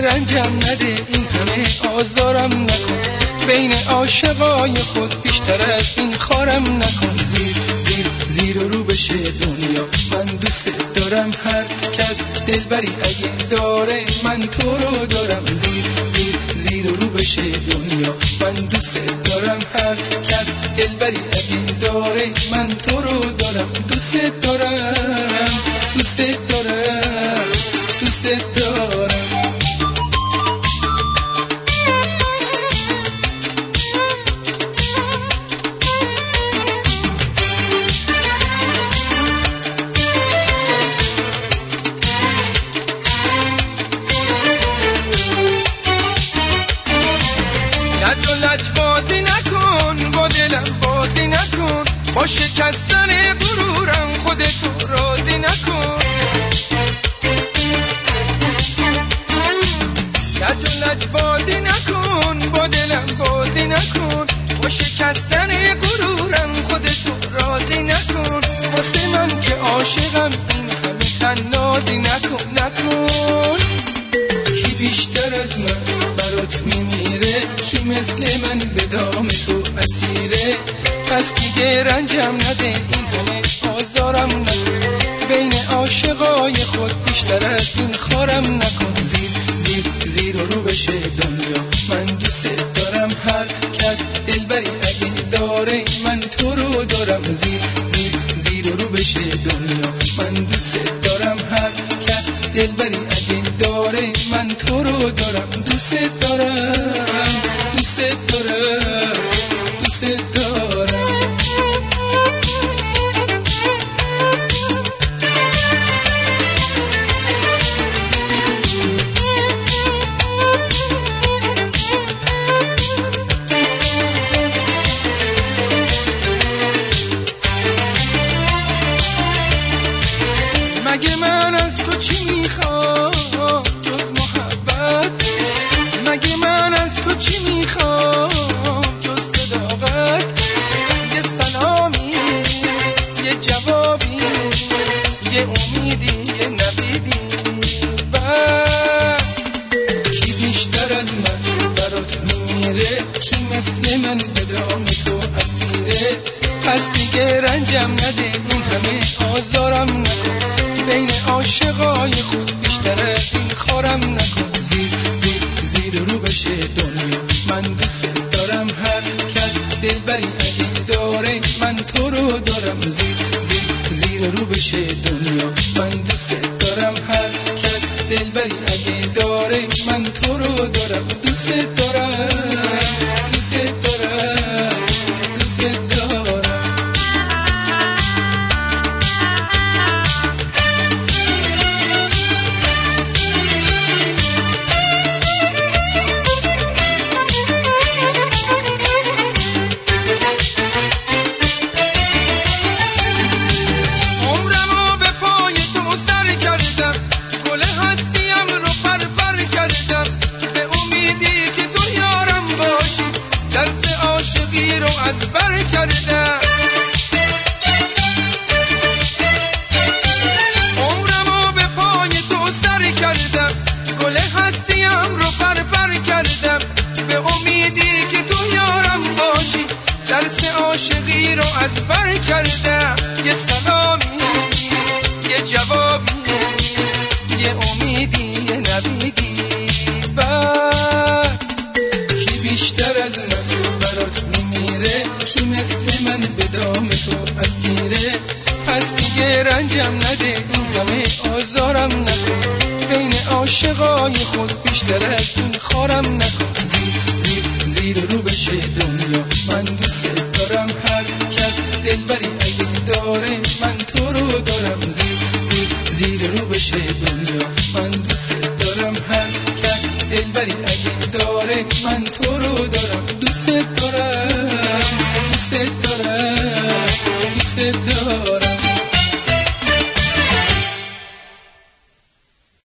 رنجم نده این همه آزارم نکن. بین عاشقای خود بیشتر از این خارم نکن. زیر زیر زیر رو بشه دنیا من دوست دارم هر کس. دلبری اگه داره من تو رو دارم. زیر زیر زیر رو بشه دنیا من دوست دارم هر کس. دلبری اگه داره من تو رو دارم. دوست دارم دوست دارم دوست دارم. با شکستن غرورم خودتو راضی نکن. لج و لج بازی نکن با دلم بازی نکن. با شکستن غرورم خودتو راضی نکن. واسه من که عاشقم این همه تنازی نکن نکن. کی بیشتر از من برات میمیره کی مثل من اسیره پس دیگه رنجم نده. این همه آزارم نکن بین عاشقای خود بیشتر از این خارم نکن. زیر زیر زیر رو بشه دنیا. من دوست دارم هر کس. دلبری اگه داره من تو رو دارم. زیر زیر زیر رو بشه دنیا. من دوست دارم هر کس. دلبری اگه داره من تو رو دارم. دوست دارم. رنجم نده این همه آزارم نکن بین عاشقای خود بیشتر از این خارم نکن. زیر زیر زیر رو بشه دنیا. من دوست دارم هر کس دلبری اگه داره من تو رو دارم. زیر زیر زیر رو بشه دنیا. من دوست دارم هر کس دلبری اگه داره من تو رو دارم. دوست کردم. عمرمو به پای تو سر کردم. گل هستیم رو پر کردم. به امیدی که تو یارم باشی. درس عاشقی رو از بر کردم. یه سلامی یه جوابی یه امیدی یه رنجم نده این همه آزارم نکن. بین عاشقای خود بیشتر از این خارم نکن. زیر زیر زیر رو بشه دنیا. من دوست دارم هر کس دلبری اگه